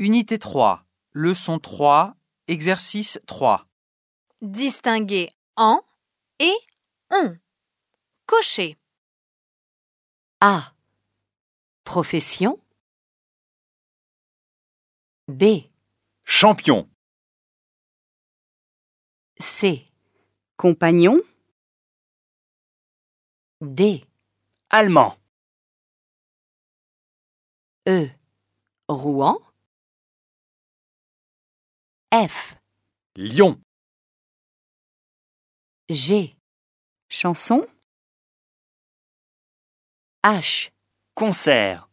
Unité 3, leçon 3, exercice 3. Distinguer en et on. Cocher. A. Profession. B. Champion. C. Compagnon, D. Allemand. E. Rouen. F. Lyon. G. chanson, H. Concert.